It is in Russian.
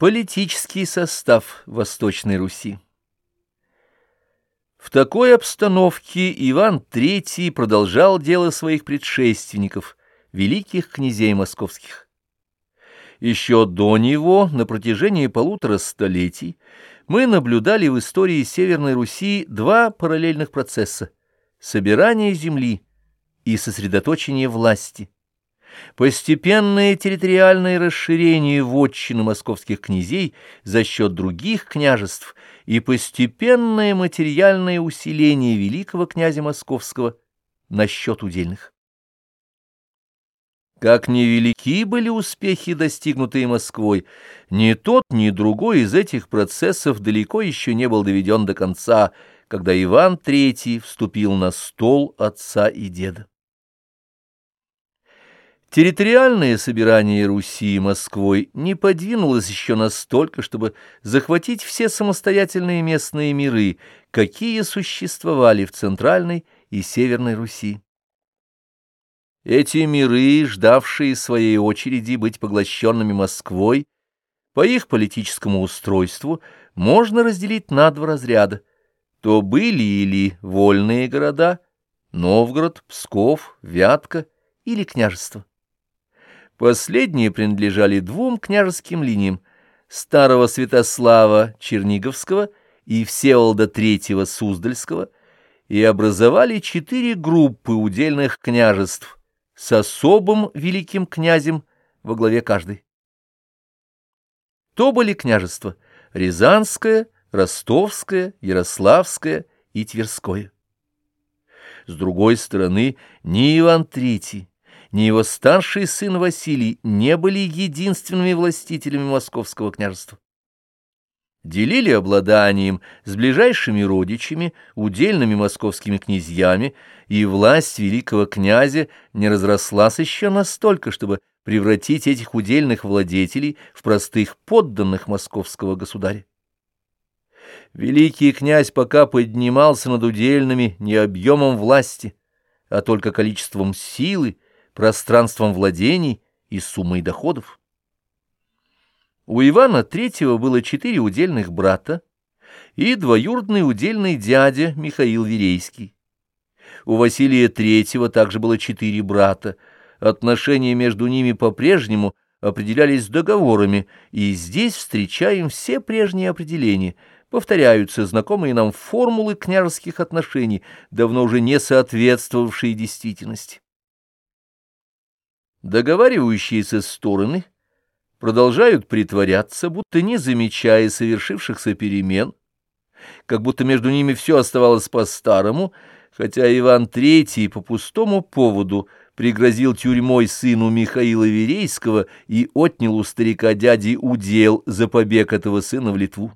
Политический состав Восточной Руси В такой обстановке Иван III продолжал дело своих предшественников, великих князей московских. Еще до него, на протяжении полутора столетий, мы наблюдали в истории Северной Руси два параллельных процесса – собирание земли и сосредоточение власти – Постепенное территориальное расширение вотчины московских князей за счет других княжеств и постепенное материальное усиление великого князя московского на счет удельных. Как невелики были успехи, достигнутые Москвой, ни тот, ни другой из этих процессов далеко еще не был доведен до конца, когда Иван III вступил на стол отца и деда. Территориальное собирание Руси Москвой не подвинулось еще настолько, чтобы захватить все самостоятельные местные миры, какие существовали в Центральной и Северной Руси. Эти миры, ждавшие своей очереди быть поглощенными Москвой, по их политическому устройству можно разделить на два разряда. То были или вольные города, Новгород, Псков, Вятка или княжество. Последние принадлежали двум княжеским линиям – старого Святослава Черниговского и Всеволода III Суздальского и образовали четыре группы удельных княжеств с особым великим князем во главе каждой. То были княжества Рязанское, Ростовское, Ярославское и Тверское. С другой стороны, ни Иван III, ни его старший сын Василий не были единственными властителями московского княжества. Делили обладанием с ближайшими родичами, удельными московскими князьями, и власть великого князя не разрослась еще настолько, чтобы превратить этих удельных владетелей в простых подданных московского государя. Великий князь пока поднимался над удельными не объемом власти, а только количеством силы, пространством владений и суммой доходов. У Ивана III было четыре удельных брата и двоюродный удельный дядя Михаил Верейский. У Василия III также было четыре брата. Отношения между ними по-прежнему определялись договорами, и здесь встречаем все прежние определения. Повторяются знакомые нам формулы княжеских отношений, давно уже не соответствовавшие действительности. Договаривающиеся стороны продолжают притворяться, будто не замечая совершившихся перемен, как будто между ними все оставалось по-старому, хотя Иван III по пустому поводу пригрозил тюрьмой сыну Михаила Верейского и отнял у старика дяди удел за побег этого сына в Литву.